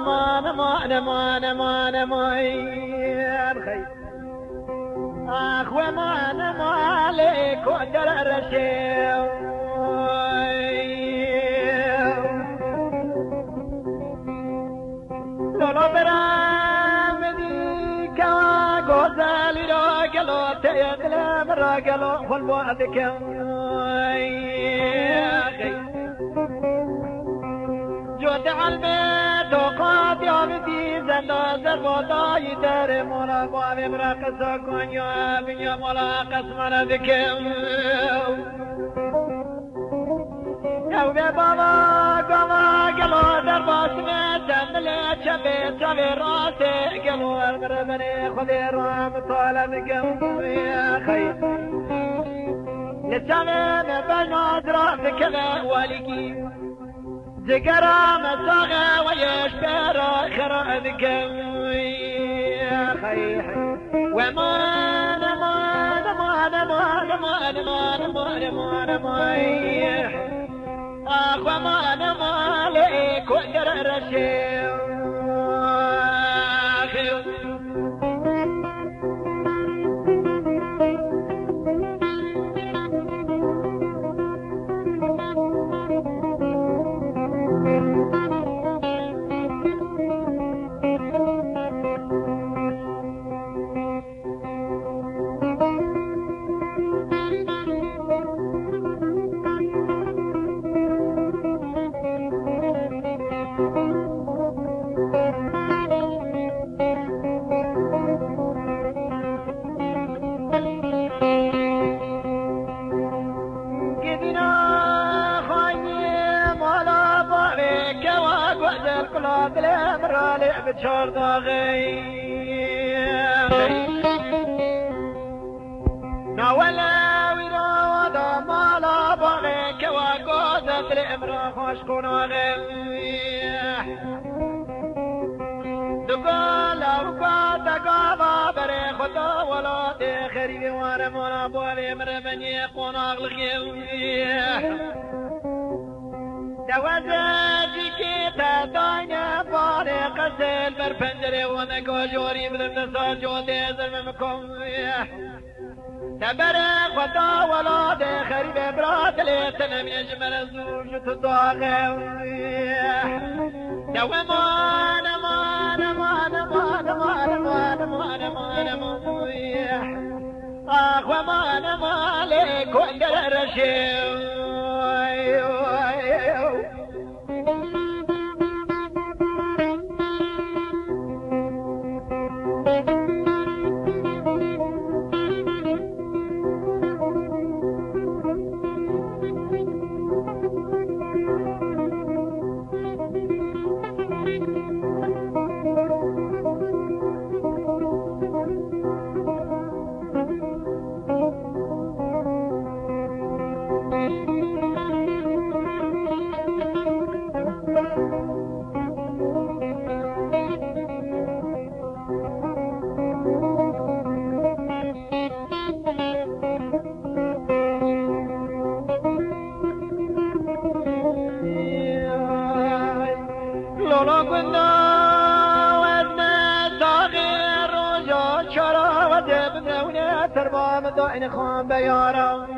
نما نما نما نما نما الخير أخوة ما نما عليك ودر الرشيو Solo برام ديكا غزالي راجلو تيغلام راجلو والوعد كم جد قلب دوقات یا بی زندازر بالای در مولا با برقصا کن یا بیا مولا قسمنا دکم. او به بابا گوا گلو در باسم دندل چبه چبه راس گلو ارمربن خود رام طالب گم یا خیر نسمه بنا دراز والی. والگی ذكرى مساغة ويش برا خرا خي وما نما نما نما نما نما نما نما نما. أخوة ما نما بلا مرالع بتشور ضاغي ناولا ولا ودا ما لا بغيك وقوزة الامرا خوشكون وغيح دقالا وقوزة قابا بري خدا ولا تخري وأنا مرابو الامر من يقون اغلقي دوازدی که تا دنیا باره قزل بر پنجره و نگوشوری بدم نسار جوده زلم کمیه تبر خدا ولاد خریب برات لیتن من جمر نما شد داغه دوام نما آن نما آن آن آن ما آن آن آن جب نونه تربام دائن خان بیارم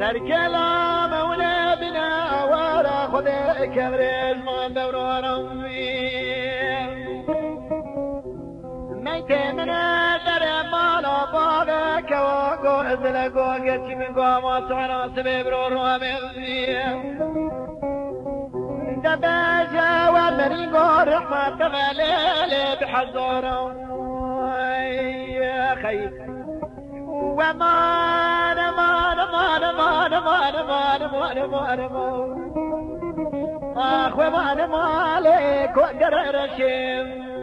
در کلام اونه بنا وارا خود کبرش من دورارم میت منه در مالا باغ کوا گو ازل گو گچی من گو ما سعنا سبه برو رو همه دباجة ومريقو رحمة غليل بحزورة يا خي وما نما نما نما نما نما نما نما نما اخوة ما نما عليك وقرر شم